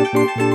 Música